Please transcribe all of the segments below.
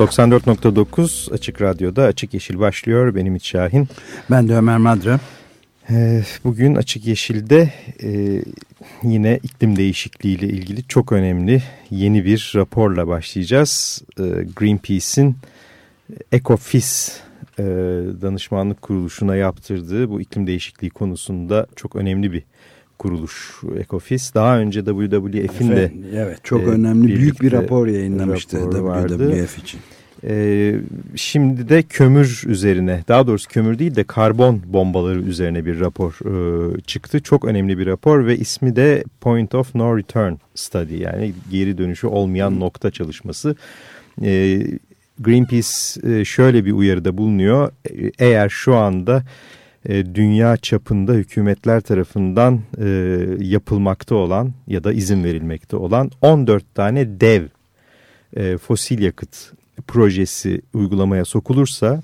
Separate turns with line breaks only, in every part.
...94.9 Açık Radyo'da Açık Yeşil başlıyor. Benim İç Şahin.
Ben de Ömer Madra.
Ee, bugün Açık Yeşil'de e, yine iklim değişikliği ile ilgili çok önemli yeni bir raporla başlayacağız. Ee, Greenpeace'in Ecofis e, danışmanlık kuruluşuna yaptırdığı bu iklim değişikliği konusunda çok önemli bir kuruluş Ecofis. Daha önce WWF'in de
evet çok e, önemli büyük bir rapor yayınlamıştı WWF için.
Ee, şimdi de kömür üzerine daha doğrusu kömür değil de karbon bombaları üzerine bir rapor e, çıktı. Çok önemli bir rapor ve ismi de Point of No Return Study yani geri dönüşü olmayan nokta çalışması. E, Greenpeace e, şöyle bir uyarıda bulunuyor. E, eğer şu anda e, dünya çapında hükümetler tarafından e, yapılmakta olan ya da izin verilmekte olan 14 tane dev e, fosil yakıt projesi uygulamaya sokulursa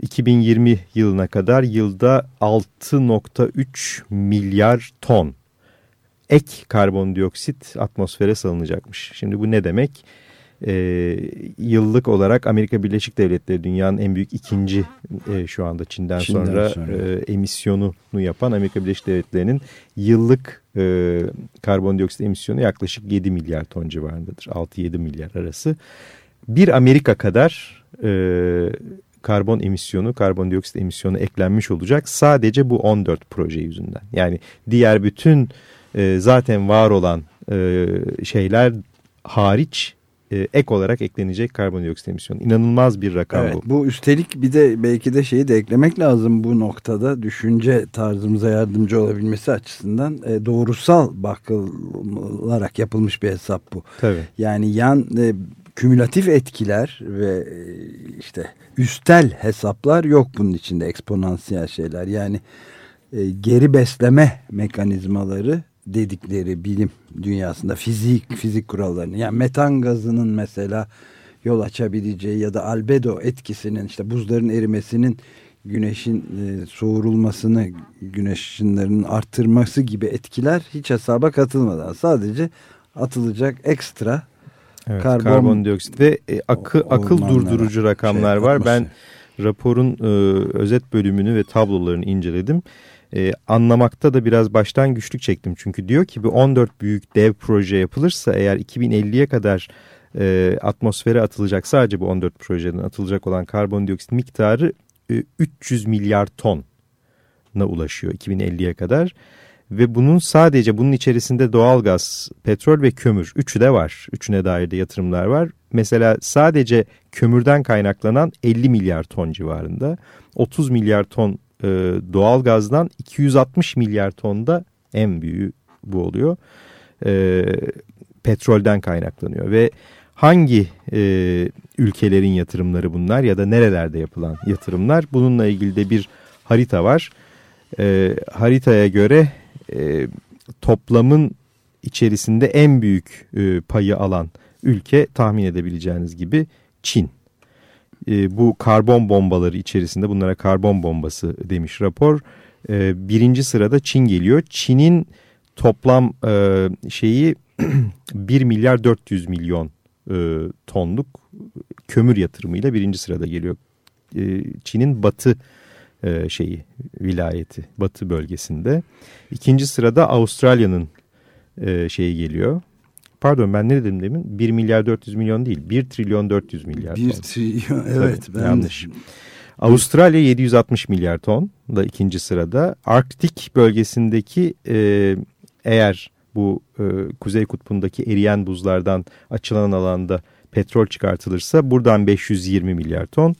2020 yılına kadar yılda 6.3 milyar ton ek karbondioksit atmosfere salınacakmış. Şimdi bu ne demek? E, yıllık olarak Amerika Birleşik Devletleri dünyanın en büyük ikinci e, şu anda Çin'den, Çin'den sonra, sonra. E, emisyonunu yapan Amerika Birleşik Devletleri'nin yıllık e, karbondioksit emisyonu yaklaşık 7 milyar ton civarındadır. 6-7 milyar arası. Bir Amerika kadar e, karbon emisyonu, karbondioksit emisyonu eklenmiş olacak sadece bu 14 proje yüzünden. Yani diğer bütün e, zaten var olan e, şeyler hariç e, ek olarak eklenecek karbondioksit emisyonu. İnanılmaz bir rakam
evet,
bu.
Bu üstelik bir de belki de şeyi de eklemek lazım bu noktada düşünce tarzımıza yardımcı olabilmesi açısından e, doğrusal bakılarak yapılmış bir hesap bu.
Tabii.
Yani yan e, kümülatif etkiler ve e, işte üstel hesaplar yok bunun içinde eksponansiyel şeyler. Yani e, geri besleme mekanizmaları dedikleri bilim dünyasında fizik fizik kurallarını yani metan gazının mesela yol açabileceği ya da albedo etkisinin işte buzların erimesinin güneşin e, soğurulmasını güneş ışınlarının arttırması gibi etkiler hiç hesaba katılmadan sadece atılacak ekstra
evet, karbon, karbondioksit ve e, akı, akıl durdurucu rakamlar şey, var. Atmosfer. Ben raporun e, özet bölümünü ve tablolarını inceledim e, anlamakta da biraz baştan güçlük çektim. Çünkü diyor ki bu 14 büyük dev proje yapılırsa eğer 2050'ye kadar e, atmosfere atılacak sadece bu 14 projeden atılacak olan karbondioksit miktarı e, 300 milyar tona ulaşıyor 2050'ye kadar. Ve bunun sadece bunun içerisinde doğalgaz, petrol ve kömür üçü de var. Üçüne dair de yatırımlar var. Mesela sadece kömürden kaynaklanan 50 milyar ton civarında. 30 milyar ton e, doğal gazdan 260 milyar tonda en büyüğü bu oluyor. E, petrolden kaynaklanıyor ve hangi e, ülkelerin yatırımları bunlar ya da nerelerde yapılan yatırımlar bununla ilgili de bir harita var. E, haritaya göre e, toplamın içerisinde en büyük e, payı alan ülke tahmin edebileceğiniz gibi Çin e, bu karbon bombaları içerisinde bunlara karbon bombası demiş rapor. E, birinci sırada Çin geliyor. Çin'in toplam e, şeyi 1 milyar 400 milyon tonluk kömür yatırımıyla birinci sırada geliyor. Çin'in batı şeyi vilayeti batı bölgesinde. İkinci sırada Avustralya'nın şeyi geliyor. Pardon ben ne dedim demin? 1 milyar 400 milyon değil. 1 trilyon 400 milyar
1 trilyon evet.
Tabii, ben yanlış. De... Avustralya 760 milyar ton da ikinci sırada. Arktik bölgesindeki e, eğer bu e, Kuzey Kutbu'ndaki eriyen buzlardan açılan alanda petrol çıkartılırsa buradan 520 milyar ton.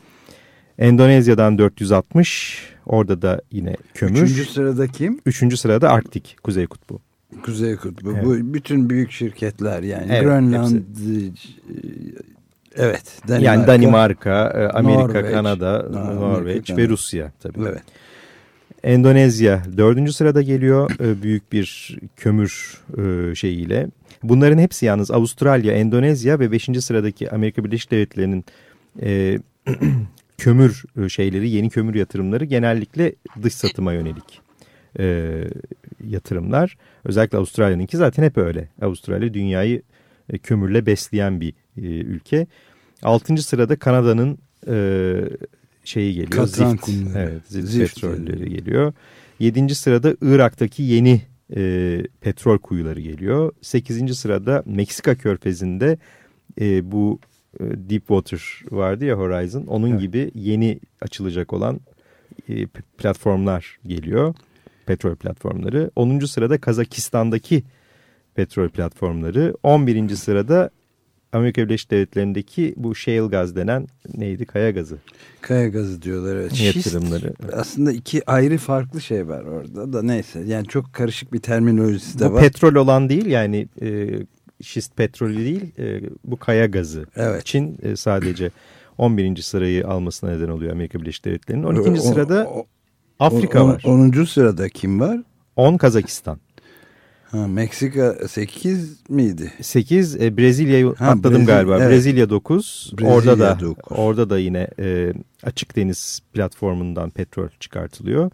Endonezya'dan 460 orada da yine kömür.
Üçüncü sırada kim?
Üçüncü sırada Arktik Kuzey Kutbu.
Kuzey Kutbu. Evet. Bu bütün büyük şirketler yani evet, Grönland, hepsi. Evet.
Danimarka, yani Danimarka, e, Amerika, Norveç, Kanada, Norveç, Norveç ve Rusya tabii.
Evet.
Endonezya dördüncü sırada geliyor e, büyük bir kömür e, şeyiyle. Bunların hepsi yalnız Avustralya, Endonezya ve beşinci sıradaki Amerika Birleşik Devletleri'nin e, kömür şeyleri, yeni kömür yatırımları genellikle dış satıma yönelik e, yatırımlar. Özellikle Avustralya'nınki zaten hep öyle. Avustralya dünyayı e, kömürle besleyen bir e, ülke. Altıncı sırada Kanada'nın e, şeyi geliyor.
Katran
zift, evet, zift, zift petrolleri geliyor. Yedinci sırada Irak'taki yeni e, petrol kuyuları geliyor. Sekizinci sırada Meksika körfezinde e, bu e, Deepwater vardı ya Horizon. Onun evet. gibi yeni açılacak olan e, platformlar geliyor. Petrol platformları. Onuncu sırada Kazakistan'daki petrol platformları. On birinci sırada Amerika Birleşik Devletleri'ndeki bu shale gaz denen neydi? Kaya gazı.
Kaya gazı diyorlar. Evet.
Yatırımları.
Şist, aslında iki ayrı farklı şey var orada da neyse. Yani çok karışık bir terminolojisi de
bu
var.
Bu petrol olan değil yani e, şist petrolü değil e, bu kaya gazı
evet.
için e, sadece 11. sırayı almasına neden oluyor Amerika Birleşik Devletleri'nin. 12. O, sırada o, Afrika
on,
var.
10. sırada kim var?
10 Kazakistan.
Ha, Meksika 8 miydi?
8 e, Brezilya'yı atladım Brezilya, galiba. Evet. Brezilya 9. Brezilya orada da 9. orada da yine e, açık deniz platformundan petrol çıkartılıyor.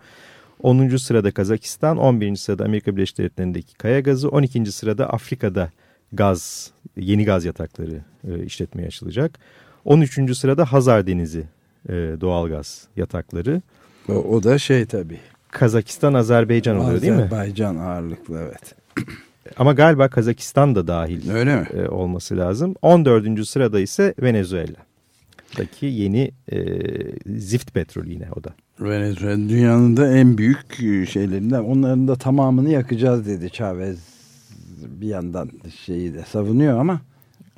10. sırada Kazakistan, 11. sırada Amerika Birleşik Devletleri'ndeki kaya gazı, 12. sırada Afrika'da gaz, yeni gaz yatakları e, işletmeye açılacak. 13. sırada Hazar Denizi e, doğal gaz yatakları.
O, o da şey tabii.
Kazakistan, Azerbaycan oluyor değil mi?
Azerbaycan ağırlıklı evet.
Ama galiba Kazakistan da dahil
Öyle mi?
E, olması lazım. 14. sırada ise Venezuela. Daki yeni e, zift petrolü yine o da.
Venezuela dünyanın da en büyük şeylerinden. Onların da tamamını yakacağız dedi Chavez bir yandan şeyi de savunuyor ama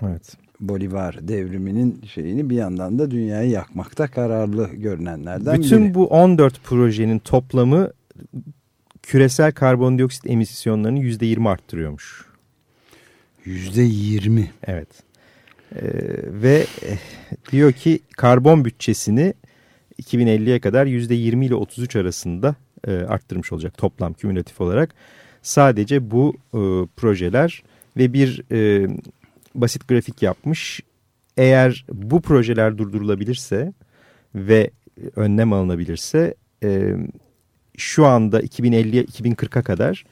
evet.
Bolivar devriminin şeyini bir yandan da dünyayı yakmakta kararlı görünenlerden
Bütün
biri.
bu 14 projenin toplamı küresel karbondioksit emisyonlarını %20 arttırıyormuş.
%20?
Evet. Ee, ve eh, diyor ki karbon bütçesini 2050'ye kadar %20 ile 33 arasında e, arttırmış olacak toplam kümülatif olarak. Sadece bu e, projeler ve bir e, basit grafik yapmış. Eğer bu projeler durdurulabilirse ve önlem alınabilirse e, şu anda 2050'ye 2040'a kadar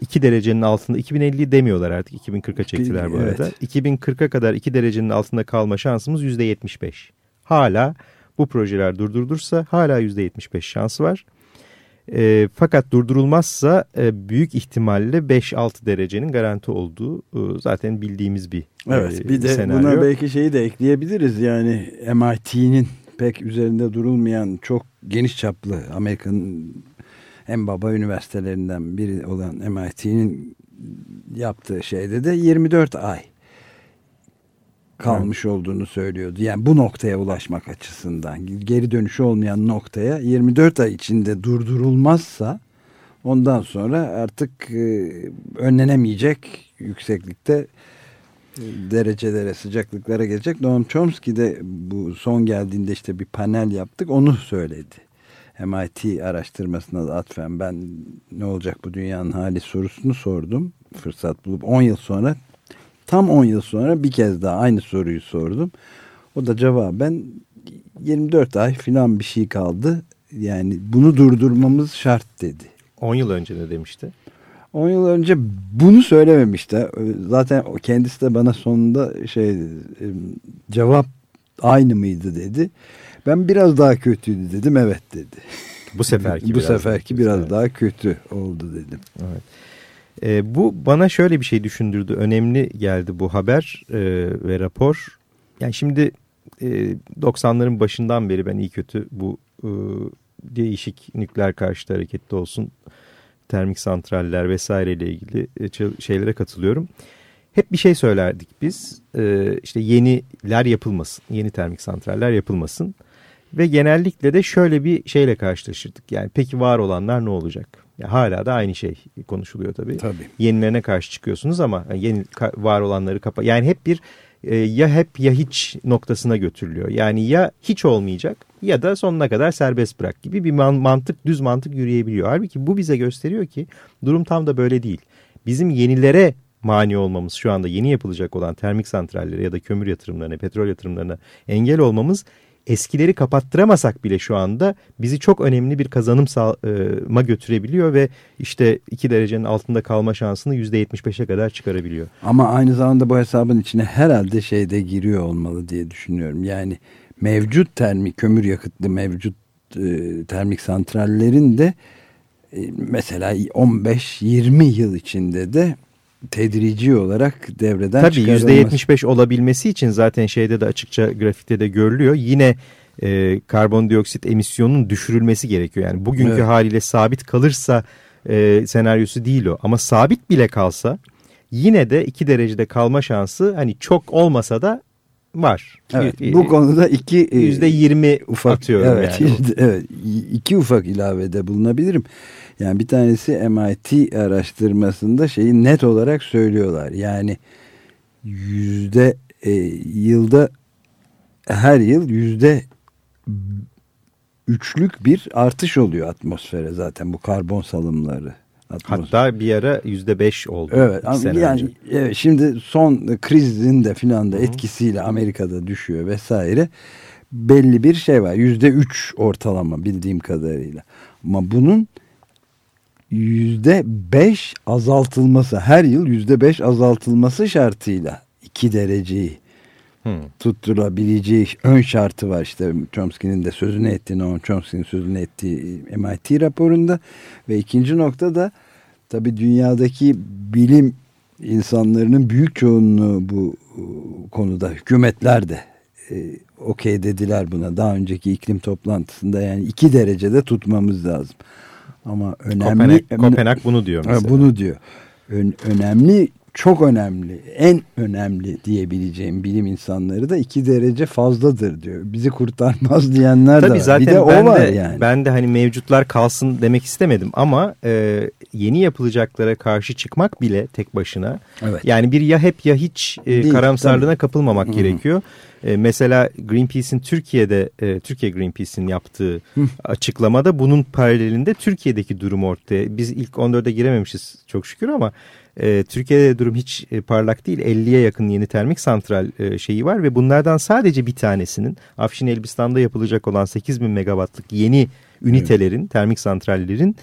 2 derecenin altında 2050 demiyorlar artık 2040'a çektiler bu arada. Evet. 2040'a kadar 2 derecenin altında kalma şansımız %75. Hala bu projeler durdurulursa hala %75 şansı var. E, fakat durdurulmazsa e, büyük ihtimalle 5-6 derecenin garanti olduğu e, zaten bildiğimiz bir
Evet e, bir de senaryo. buna belki şeyi de ekleyebiliriz yani MIT'nin pek üzerinde durulmayan çok geniş çaplı Amerika'nın en baba üniversitelerinden biri olan MIT'nin yaptığı şeyde de 24 ay kalmış evet. olduğunu söylüyordu. Yani bu noktaya ulaşmak açısından geri dönüşü olmayan noktaya 24 ay içinde durdurulmazsa ondan sonra artık e, önlenemeyecek yükseklikte e, derecelere sıcaklıklara gelecek. Noam Chomsky de bu son geldiğinde işte bir panel yaptık onu söyledi. MIT araştırmasına da atfen ben ne olacak bu dünyanın hali sorusunu sordum. Fırsat bulup 10 yıl sonra Tam 10 yıl sonra bir kez daha aynı soruyu sordum. O da cevaben 24 ay filan bir şey kaldı. Yani bunu durdurmamız şart dedi.
10 yıl önce ne demişti?
10 yıl önce bunu söylememişti. Zaten kendisi de bana sonunda şey cevap aynı mıydı dedi. Ben biraz daha kötüydü dedim. Evet dedi.
Bu seferki
Bu biraz seferki biraz daha kötü oldu dedim.
Evet. E, bu bana şöyle bir şey düşündürdü. Önemli geldi bu haber e, ve rapor. Yani şimdi e, 90'ların başından beri ben iyi kötü bu e, değişik nükleer karşıtı harekette olsun termik santraller vesaire ile ilgili e, şeylere katılıyorum. Hep bir şey söylerdik biz e, işte yeniler yapılmasın yeni termik santraller yapılmasın. Ve genellikle de şöyle bir şeyle karşılaşırdık. Yani peki var olanlar ne olacak? Ya hala da aynı şey konuşuluyor tabii.
tabii.
Yenilerine karşı çıkıyorsunuz ama yeni var olanları kapa. Yani hep bir e, ya hep ya hiç noktasına götürülüyor. Yani ya hiç olmayacak ya da sonuna kadar serbest bırak gibi bir mantık düz mantık yürüyebiliyor. Halbuki bu bize gösteriyor ki durum tam da böyle değil. Bizim yenilere mani olmamız şu anda yeni yapılacak olan termik santrallere ya da kömür yatırımlarına, petrol yatırımlarına engel olmamız eskileri kapattıramasak bile şu anda bizi çok önemli bir kazanıma götürebiliyor ve işte 2 derecenin altında kalma şansını %75'e kadar çıkarabiliyor.
Ama aynı zamanda bu hesabın içine herhalde şey de giriyor olmalı diye düşünüyorum. Yani mevcut termik kömür yakıtlı mevcut e, termik santrallerin de e, mesela 15-20 yıl içinde de tedrici olarak devreden
Tabii %75 olabilmesi için zaten şeyde de açıkça grafikte de görülüyor. Yine e, karbondioksit emisyonunun düşürülmesi gerekiyor. Yani bugünkü evet. haliyle sabit kalırsa e, senaryosu değil o. Ama sabit bile kalsa yine de 2 derecede kalma şansı hani çok olmasa da var.
Evet, bu konuda iki e,
yüzde yirmi ufak atıyorum
evet, yani. Evet, iki ufak ilavede bulunabilirim. Yani bir tanesi MIT araştırmasında şeyi net olarak söylüyorlar. Yani yüzde e, yılda her yıl yüzde üçlük bir artış oluyor atmosfere zaten bu karbon salımları.
Atmosfer. Hatta bir ara yüzde beş oldu.
Evet. yani evet, şimdi son krizin de filan da etkisiyle Amerika'da düşüyor vesaire. Belli bir şey var. Yüzde üç ortalama bildiğim kadarıyla. Ama bunun yüzde beş azaltılması her yıl yüzde beş azaltılması şartıyla iki dereceyi hmm. tutturabileceği ön şartı var işte Chomsky'nin de sözünü ettiği Noam Chomsky'nin sözünü ettiği MIT raporunda ve ikinci nokta da tabi dünyadaki bilim insanlarının büyük çoğunluğu bu konuda hükümetler de e, okey dediler buna daha önceki iklim toplantısında yani iki derecede tutmamız lazım. Ama önemli...
Kopenhag, Kopenhag bunu diyor mesela.
Bunu diyor. Ön, önemli, çok önemli, en önemli diyebileceğim bilim insanları da iki derece fazladır diyor. Bizi kurtarmaz diyenler
Tabii
de var.
Zaten
bir de
ben
o var
de,
yani.
Ben de hani mevcutlar kalsın demek istemedim ama e, yeni yapılacaklara karşı çıkmak bile tek başına. Evet. Yani bir ya hep ya hiç e, Değil, karamsarlığına tabii. kapılmamak Hı -hı. gerekiyor. E, mesela Greenpeace'in Türkiye'de, e, Türkiye Greenpeace'in yaptığı Hı. açıklamada bunun paralelinde Türkiye'deki durum ortaya. Biz ilk 14'e girememişiz çok şükür ama e, Türkiye'de durum hiç e, parlak değil. 50'ye yakın yeni termik santral e, şeyi var ve bunlardan sadece bir tanesinin Afşin Elbistan'da yapılacak olan 8000 megawattlık yeni ünitelerin, evet. termik santrallerin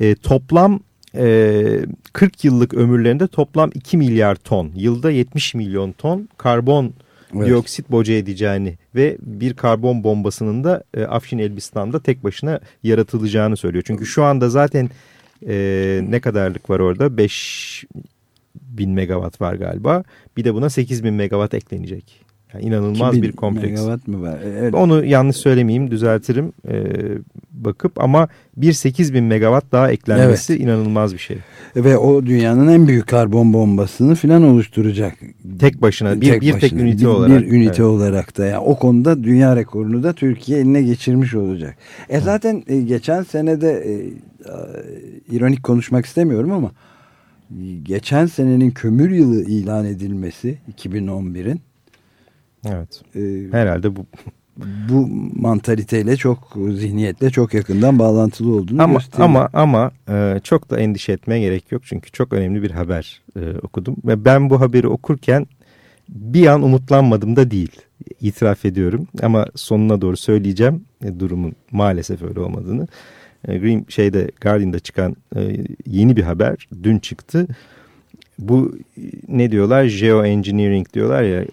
e, toplam e, 40 yıllık ömürlerinde toplam 2 milyar ton, yılda 70 milyon ton karbon evet. dioksit boca edeceğini ve bir karbon bombasının da e, Afşin Elbistan'da tek başına yaratılacağını söylüyor. Çünkü şu anda zaten e, ne kadarlık var orada? 5 bin megawatt var galiba. Bir de buna 8 bin megawatt eklenecek. Yani inanılmaz bir kompleks.
megawatt mı var? Evet.
Onu yanlış söylemeyeyim düzeltirim e, bakıp ama bir 8 bin megawatt daha eklenmesi evet. inanılmaz bir şey.
Ve o dünyanın en büyük karbon bombasını filan oluşturacak.
Tek başına bir tek, bir tek ünite
bir,
olarak.
Bir ünite evet. olarak da yani o konuda dünya rekorunu da Türkiye eline geçirmiş olacak. E zaten e, geçen senede e, e, ironik konuşmak istemiyorum ama geçen senenin kömür yılı ilan edilmesi 2011'in
Evet. Ee, Herhalde bu
bu mantaliteyle çok zihniyetle çok yakından bağlantılı olduğunu
ama,
gösteriyor.
Ama ama e, çok da endişe etmeye gerek yok çünkü çok önemli bir haber e, okudum ve ben bu haberi okurken bir an umutlanmadım da değil itiraf ediyorum ama sonuna doğru söyleyeceğim e, durumun maalesef öyle olmadığını. E, Green şeyde Guardian'da çıkan e, yeni bir haber dün çıktı bu ne diyorlar? Geoengineering diyorlar ya.
E,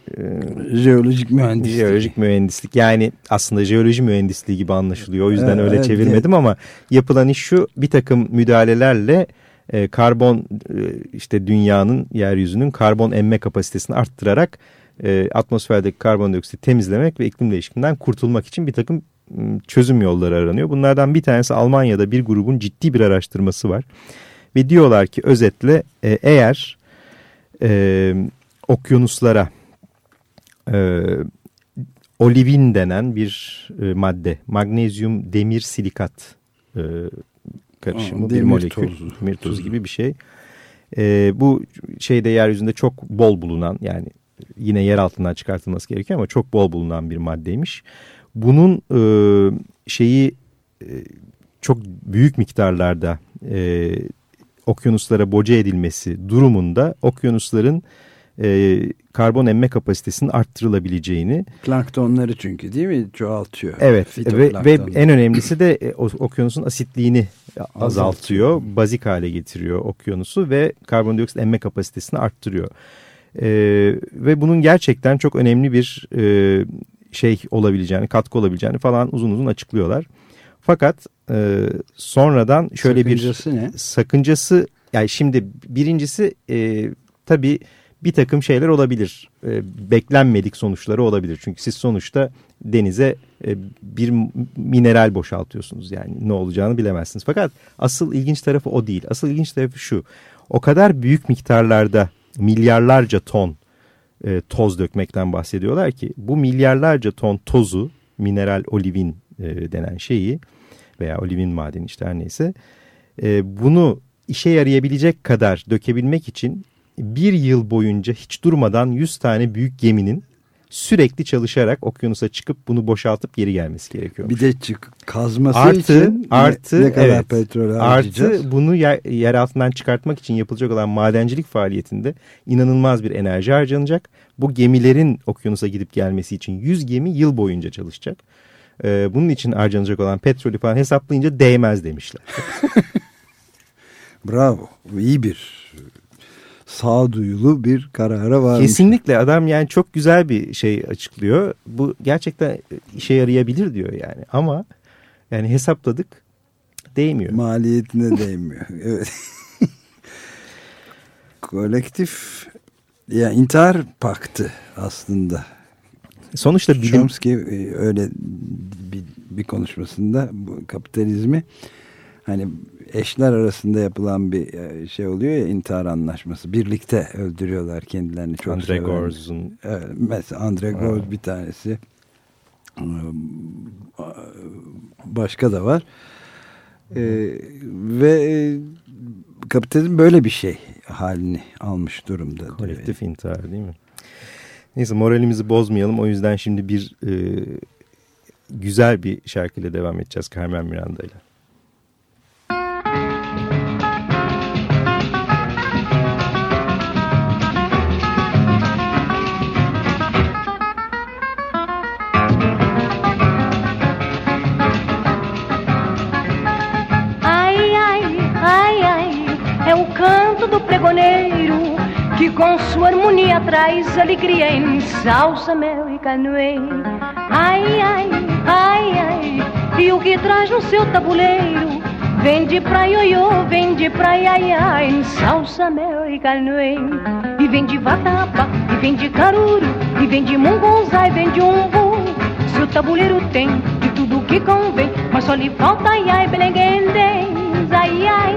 jeolojik mühendislik.
Jeolojik mühendislik. Yani aslında jeoloji mühendisliği gibi anlaşılıyor. O yüzden öyle evet, çevirmedim evet. ama yapılan iş şu bir takım müdahalelerle e, karbon e, işte dünyanın yeryüzünün karbon emme kapasitesini arttırarak e, atmosferdeki karbondioksit temizlemek ve iklim değişikliğinden kurtulmak için bir takım çözüm yolları aranıyor. Bunlardan bir tanesi Almanya'da bir grubun ciddi bir araştırması var. Ve diyorlar ki özetle e, eğer e, okyanuslara e, olivin denen bir e, madde. Magnezyum demir silikat e, karışımı Aa, bir molekül. Tozu. Demir tozu gibi bir şey. E, bu şeyde yeryüzünde çok bol bulunan yani yine yer altından çıkartılması gerekiyor ama çok bol bulunan bir maddeymiş. Bunun e, şeyi e, çok büyük miktarlarda e, okyanuslara boca edilmesi durumunda okyanusların e, karbon emme kapasitesinin arttırılabileceğini.
Planktonları çünkü değil mi çoğaltıyor.
Evet ve, ve en önemlisi de e, okyanusun asitliğini azaltıyor, azaltıyor, bazik hale getiriyor okyanusu ve karbondioksit emme kapasitesini arttırıyor. E, ve bunun gerçekten çok önemli bir e, şey olabileceğini, katkı olabileceğini falan uzun uzun açıklıyorlar. Fakat e, sonradan şöyle sakıncası bir ne? sakıncası yani şimdi birincisi e, tabii bir takım şeyler olabilir. E, beklenmedik sonuçları olabilir. Çünkü siz sonuçta denize e, bir mineral boşaltıyorsunuz. Yani ne olacağını bilemezsiniz. Fakat asıl ilginç tarafı o değil. Asıl ilginç tarafı şu. O kadar büyük miktarlarda milyarlarca ton e, toz dökmekten bahsediyorlar ki bu milyarlarca ton tozu mineral olivin e, denen şeyi veya olivin madeni işte her neyse e, bunu işe yarayabilecek kadar dökebilmek için bir yıl boyunca hiç durmadan 100 tane büyük geminin sürekli çalışarak okyanusa çıkıp bunu boşaltıp geri gelmesi gerekiyor.
Bir de çık kazması artı, için
artı, ne, ne kadar evet, petrol harcayacağız? Artı bunu yer, yer altından çıkartmak için yapılacak olan madencilik faaliyetinde inanılmaz bir enerji harcanacak. Bu gemilerin okyanusa gidip gelmesi için 100 gemi yıl boyunca çalışacak. Ee, bunun için harcanacak olan petrolü falan hesaplayınca değmez demişler.
Bravo. İyi bir sağduyulu bir karara var.
Kesinlikle adam yani çok güzel bir şey açıklıyor. Bu gerçekten işe yarayabilir diyor yani ama yani hesapladık değmiyor.
Maliyetine değmiyor. Evet. Kolektif ya intihar paktı aslında.
Sonuçta bilim...
Chomsky e, öyle bir, konuşmasında bu kapitalizmi hani eşler arasında yapılan bir e, şey oluyor ya intihar anlaşması. Birlikte öldürüyorlar kendilerini. Çok
Andre Gorz'un.
Evet, mesela Andre Gorz bir tanesi. Ee, başka da var. Ee, ve e, kapitalizm böyle bir şey halini almış durumda.
Kolektif intihar değil mi? Neyse moralimizi bozmayalım. O yüzden şimdi bir e, güzel bir şarkıyla devam edeceğiz Carmen Miranda ile.
Com sua harmonia traz alegria em mel e canoe. Ai, ai, ai, ai, e o que traz no seu tabuleiro? Vem de praia, ioiô, vem de praia, ia, em salsa, mel e canoe. E vem de vatapa, e vem de caruru, e vem de mungunzá, e vem de umbu. Seu tabuleiro tem de tudo que convém, mas só lhe falta, ai, ai, belenguendem, ai, ai,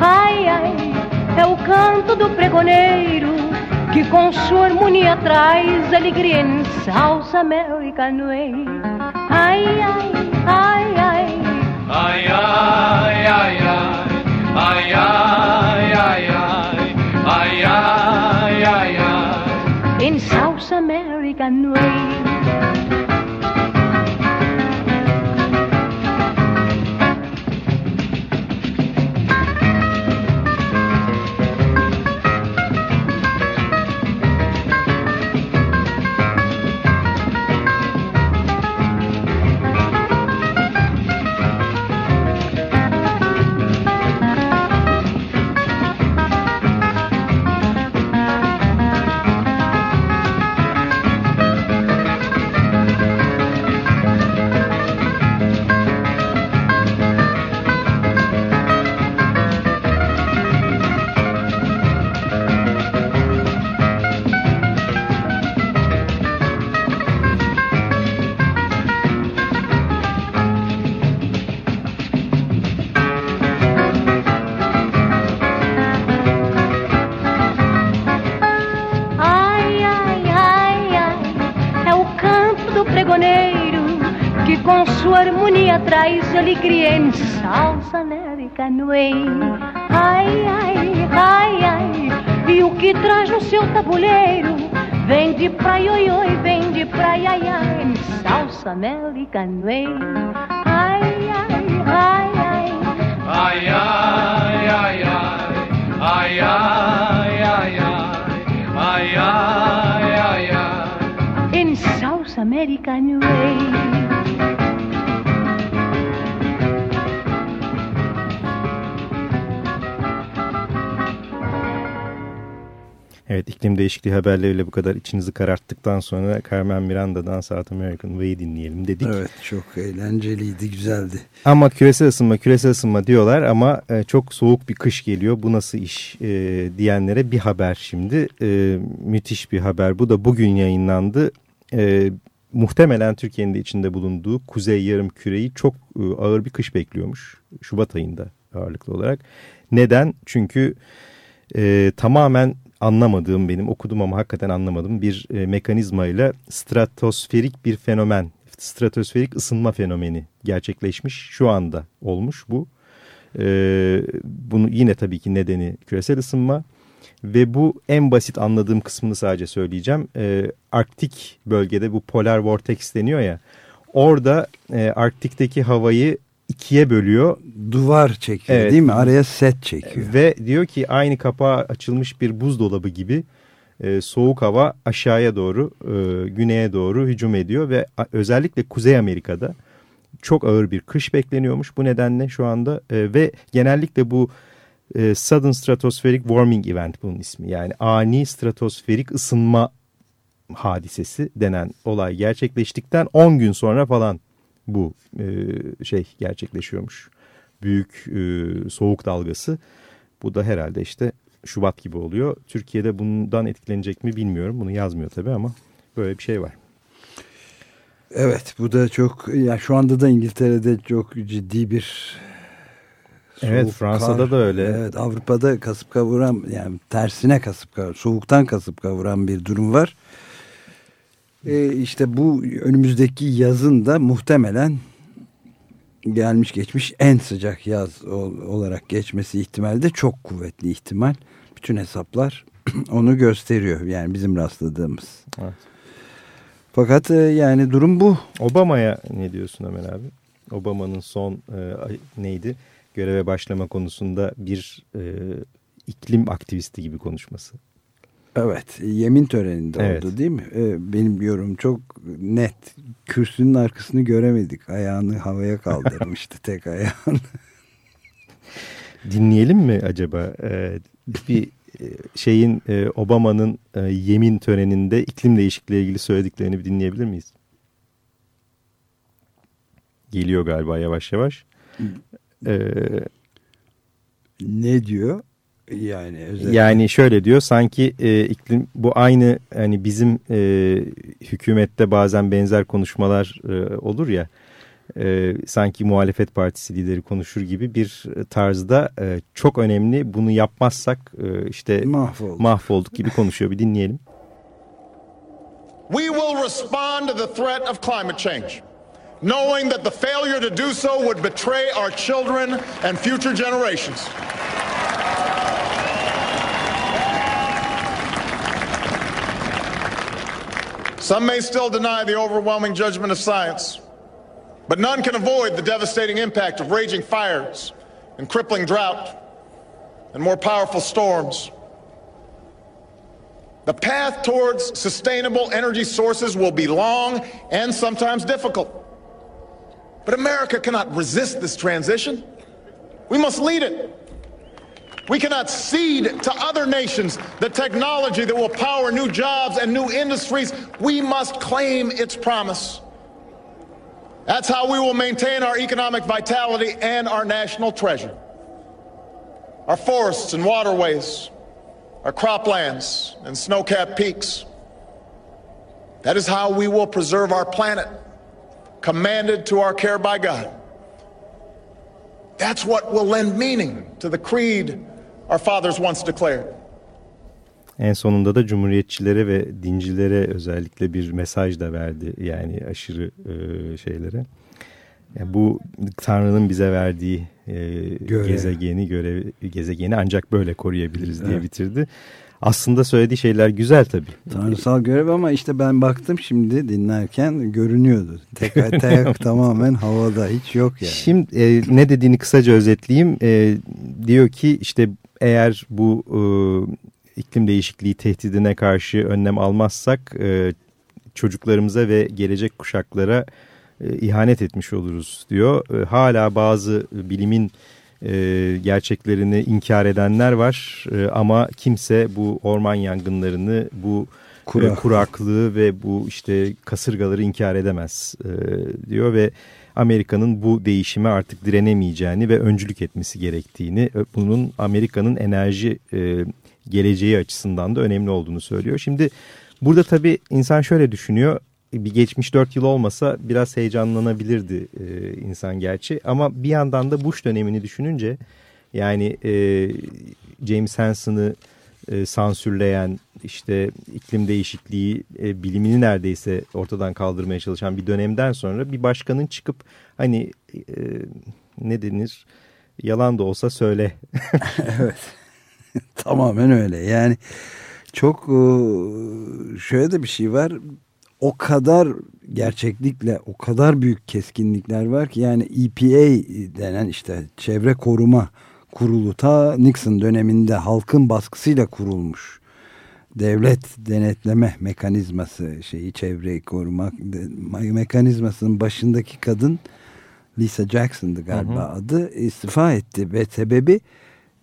ai, ai é o canto do pregoneiro que com sua harmonia traz alegria em salsa, mel e canoe. Ai, ai, ai, ai. Ai, ai, ai, ai. Ai, ai, ai, ai. Ai, ai, ai, ai. Em salsa, mel Way. Ai, ai, ai, ai, e o que traz no seu tabuleiro? Vem de praia, oi, oi, vem de praia, ai, ai, em salsa American Way. Ai, ai, ai, ai, ai, ai, ai, ai, ai, ai, ai, ai, ai, ai, ai, ai, em salsa American Way.
Evet iklim değişikliği haberleriyle bu kadar içinizi kararttıktan sonra Carmen Miranda'dan South American Way dinleyelim dedik.
Evet çok eğlenceliydi güzeldi.
Ama küresel ısınma küresel ısınma diyorlar ama e, çok soğuk bir kış geliyor bu nasıl iş e, diyenlere bir haber şimdi. E, müthiş bir haber bu da bugün yayınlandı. E, muhtemelen Türkiye'nin de içinde bulunduğu kuzey yarım küreyi çok e, ağır bir kış bekliyormuş. Şubat ayında ağırlıklı olarak. Neden? Çünkü e, tamamen anlamadığım benim okudum ama hakikaten anlamadım bir e, mekanizmayla stratosferik bir fenomen, stratosferik ısınma fenomeni gerçekleşmiş. Şu anda olmuş bu. E, bunu yine tabii ki nedeni küresel ısınma ve bu en basit anladığım kısmını sadece söyleyeceğim. E, Arktik bölgede bu polar vortex deniyor ya orada e, Arktik'teki havayı ikiye bölüyor.
Duvar çekiyor evet. değil mi? Araya set çekiyor.
Ve diyor ki aynı kapağı açılmış bir buzdolabı gibi e, soğuk hava aşağıya doğru, e, güneye doğru hücum ediyor. Ve özellikle Kuzey Amerika'da çok ağır bir kış bekleniyormuş bu nedenle şu anda. E, ve genellikle bu e, Sudden Stratospheric Warming Event bunun ismi. Yani ani stratosferik ısınma hadisesi denen olay gerçekleştikten 10 gün sonra falan bu e, şey gerçekleşiyormuş. Büyük e, soğuk dalgası. Bu da herhalde işte Şubat gibi oluyor. Türkiye'de bundan etkilenecek mi bilmiyorum. Bunu yazmıyor tabii ama böyle bir şey var.
Evet bu da çok ya şu anda da İngiltere'de çok ciddi bir
Evet Fransa'da
kar,
da öyle.
Evet Avrupa'da kasıp kavuran yani tersine kasıp kavuran soğuktan kasıp kavuran bir durum var. E, işte bu önümüzdeki yazın da muhtemelen gelmiş geçmiş en sıcak yaz olarak geçmesi ihtimali de çok kuvvetli ihtimal. Bütün hesaplar onu gösteriyor. Yani bizim rastladığımız. Evet. Fakat e, yani durum bu.
Obama'ya ne diyorsun Ömer abi? Obama'nın son e, neydi? Göreve başlama konusunda bir e, iklim aktivisti gibi konuşması.
Evet yemin töreninde evet. oldu değil mi? Ee, benim yorum çok net. Kürsünün arkasını göremedik. Ayağını havaya kaldırmıştı tek ayağını.
Dinleyelim mi acaba? Ee, bir e, şeyin e, Obama'nın e, yemin töreninde iklim değişikliği ilgili söylediklerini bir dinleyebilir miyiz? Geliyor galiba yavaş yavaş.
Ee, ne diyor? Yani
özellikle. yani şöyle diyor sanki e, iklim bu aynı hani bizim e, hükümette bazen benzer konuşmalar e, olur ya e, sanki muhalefet partisi lideri konuşur gibi bir tarzda e, çok önemli bunu yapmazsak e, işte mahvolduk. mahvolduk gibi konuşuyor bir dinleyelim. We will respond to the threat of climate change knowing that the failure to do so would betray our children and future generations. Some may still deny the overwhelming judgment of science, but none can avoid the devastating impact of raging fires and crippling drought and more powerful storms. The path towards sustainable energy sources will be long and sometimes difficult. But America cannot resist this transition. We must lead it. We cannot cede to other nations the technology that will power new jobs and new industries. We must claim its promise. That's how we will maintain our economic vitality and our national treasure. Our forests and waterways, our croplands and snow-capped peaks. That is how we will preserve our planet, commanded to our care by God. That's what will lend meaning to the creed our fathers once declared. En sonunda da cumhuriyetçilere ve dincilere özellikle bir mesaj da verdi. Yani aşırı e, şeylere. Yani bu Tanrı'nın bize verdiği e, görev. gezegeni görev gezegeni ancak böyle koruyabiliriz evet. diye bitirdi. Aslında söylediği şeyler güzel tabii.
Tanrısal görev ama işte ben baktım şimdi dinlerken görünüyordu. Tek tek tamamen havada hiç yok yani.
Şimdi e, ne dediğini kısaca özetleyeyim. E, diyor ki işte eğer bu e, iklim değişikliği tehdidine karşı önlem almazsak e, çocuklarımıza ve gelecek kuşaklara e, ihanet etmiş oluruz diyor. E, hala bazı bilimin e, gerçeklerini inkar edenler var e, ama kimse bu orman yangınlarını, bu Kurak. kuraklığı ve bu işte kasırgaları inkar edemez diyor ve Amerika'nın bu değişime artık direnemeyeceğini ve öncülük etmesi gerektiğini, bunun Amerika'nın enerji geleceği açısından da önemli olduğunu söylüyor. Şimdi burada tabii insan şöyle düşünüyor bir geçmiş dört yıl olmasa biraz heyecanlanabilirdi e, insan gerçi. Ama bir yandan da Bush dönemini düşününce yani e, James Hansen'ı e, sansürleyen işte iklim değişikliği e, bilimini neredeyse ortadan kaldırmaya çalışan bir dönemden sonra bir başkanın çıkıp hani e, ne denir? Yalan da olsa söyle.
evet. Tamamen öyle. Yani çok e, şöyle de bir şey var. O kadar gerçeklikle o kadar büyük keskinlikler var ki yani EPA denen işte çevre koruma kurulu ta Nixon döneminde halkın baskısıyla kurulmuş devlet denetleme mekanizması şeyi çevreyi korumak mekanizmasının başındaki kadın Lisa Jackson'dı galiba hı hı. adı istifa etti ve sebebi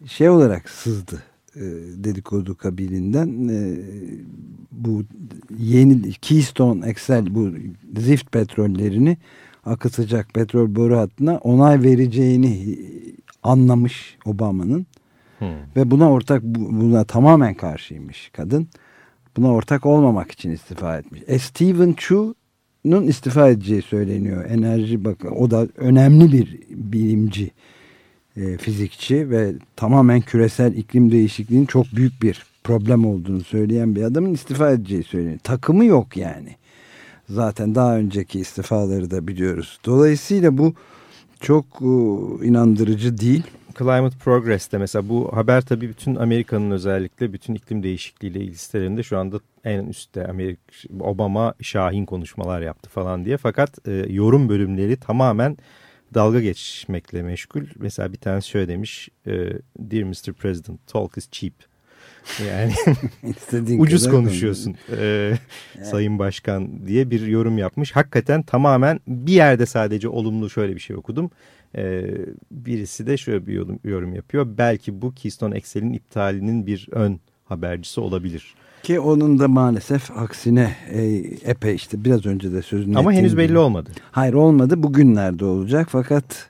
şey olarak sızdı e, dedikodu kabilinden e, bu yeni Keystone XL bu zift petrollerini akıtacak petrol boru hattına onay vereceğini anlamış Obama'nın hmm. ve buna ortak buna tamamen karşıymış kadın. Buna ortak olmamak için istifa etmiş. E, Stephen Chu'nun istifa edeceği söyleniyor. Enerji bak o da önemli bir bilimci e, fizikçi ve tamamen küresel iklim değişikliğinin çok büyük bir problem olduğunu söyleyen bir adamın istifa edeceği söyleniyor. Takımı yok yani. Zaten daha önceki istifaları da biliyoruz. Dolayısıyla bu çok e, inandırıcı değil.
Climate Progress'te mesela bu haber tabii bütün Amerika'nın özellikle bütün iklim değişikliğiyle ilgili sitelerinde şu anda en üstte Amerika, Obama şahin konuşmalar yaptı falan diye. Fakat e, yorum bölümleri tamamen dalga geçmekle meşgul. Mesela bir tanesi şöyle demiş. E, Dear Mr. President, talk is cheap. Yani ucuz konuşuyorsun e, yani. Sayın Başkan diye bir yorum yapmış. Hakikaten tamamen bir yerde sadece olumlu şöyle bir şey okudum. E, birisi de şöyle bir yorum, yorum yapıyor. Belki bu Keystone XL'in iptalinin bir ön habercisi olabilir.
Ki onun da maalesef aksine e, epey işte biraz önce de sözünü
Ama henüz belli gibi. olmadı.
Hayır olmadı bugünlerde olacak fakat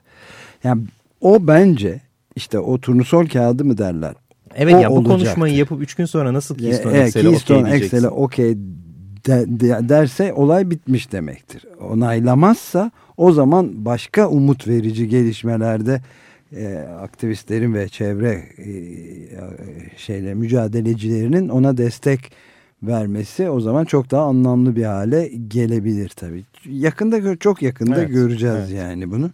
yani o bence işte o turnusol kağıdı mı derler.
Evet o ya bu olacaktır. konuşmayı yapıp üç gün sonra nasıl Keystone evet, Excel'e okey diyeceksin.
okey de, de, derse olay bitmiş demektir. Onaylamazsa o zaman başka umut verici gelişmelerde e, aktivistlerin ve çevre e, şeyle mücadelecilerinin ona destek vermesi o zaman çok daha anlamlı bir hale gelebilir tabii. Yakında çok yakında evet, göreceğiz evet. yani bunu.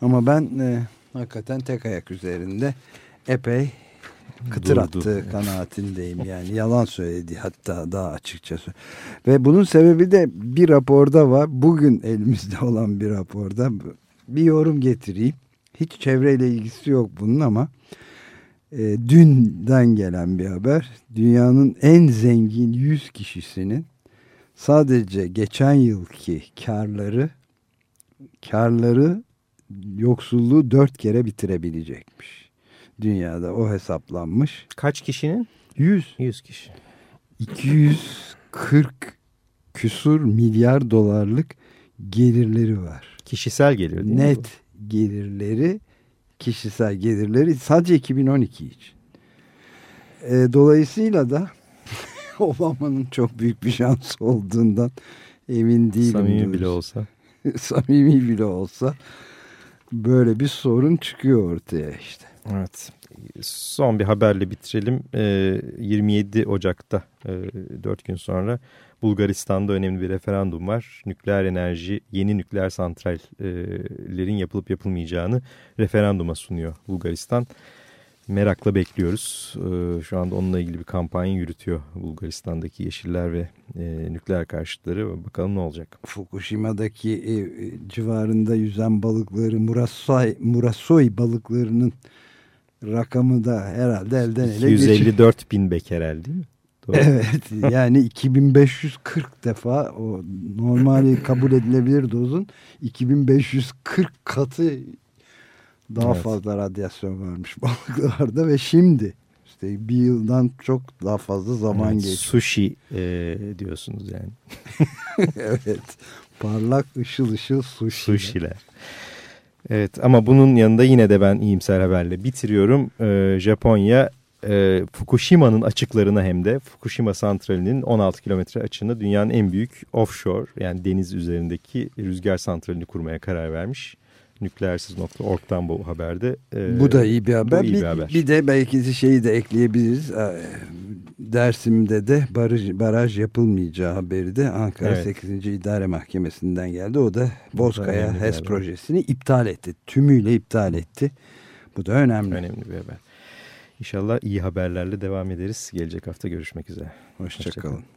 Ama ben e, hakikaten tek ayak üzerinde epey kıtır Durdu. attığı kanaatindeyim yani yalan söyledi hatta daha açıkçası ve bunun sebebi de bir raporda var bugün elimizde olan bir raporda bir yorum getireyim hiç çevreyle ilgisi yok bunun ama e, dünden gelen bir haber. Dünyanın en zengin 100 kişisinin sadece geçen yılki karları karları yoksulluğu dört kere bitirebilecekmiş. Dünyada o hesaplanmış.
Kaç kişinin?
100.
100 kişi.
240 küsur milyar dolarlık gelirleri var.
Kişisel gelir değil
Net. mi? gelirleri kişisel gelirleri sadece 2012 için. E, dolayısıyla da Obama'nın çok büyük bir şans olduğundan emin değilim.
Samimi bile olsa.
Samimi bile olsa böyle bir sorun çıkıyor ortaya işte.
Evet. Son bir haberle bitirelim. 27 ee, Ocak'ta 4 e, gün sonra Bulgaristan'da önemli bir referandum var. Nükleer enerji, yeni nükleer santrallerin yapılıp yapılmayacağını referanduma sunuyor Bulgaristan. Merakla bekliyoruz. Ee, şu anda onunla ilgili bir kampanya yürütüyor Bulgaristan'daki yeşiller ve e, nükleer karşıtları. Bakalım ne olacak.
Fukushima'daki e, civarında yüzen balıkları, Murasoy, Murasoy balıklarının rakamı da herhalde elden ele
154 bin bekerel değil mi?
Doğru. Evet yani 2540 defa o normali kabul edilebilir dozun 2540 katı daha evet. fazla radyasyon varmış balıklarda ve şimdi işte bir yıldan çok daha fazla zaman evet, geçti.
Sushi e, diyorsunuz yani.
evet parlak ışıl ışıl sushi.
Sushiler. Evet ama bunun yanında yine de ben iyimser haberle bitiriyorum. Ee, Japonya e, Fukushima'nın açıklarına hem de Fukushima santralinin 16 kilometre açığında dünyanın en büyük offshore yani deniz üzerindeki rüzgar santralini kurmaya karar vermiş. Nükleersiz.org'dan bu haberde.
E, bu da iyi bir haber. Iyi bir, bir, haber. bir de belki şeyi de ekleyebiliriz. Dersim'de de baraj, baraj yapılmayacağı haberi de Ankara evet. 8. İdare Mahkemesi'nden geldi. O da Bozkaya HES projesini iptal etti. Tümüyle iptal etti. Bu da önemli.
Önemli bir haber. İnşallah iyi haberlerle devam ederiz. Gelecek hafta görüşmek üzere.
Hoşçakalın. Hoşça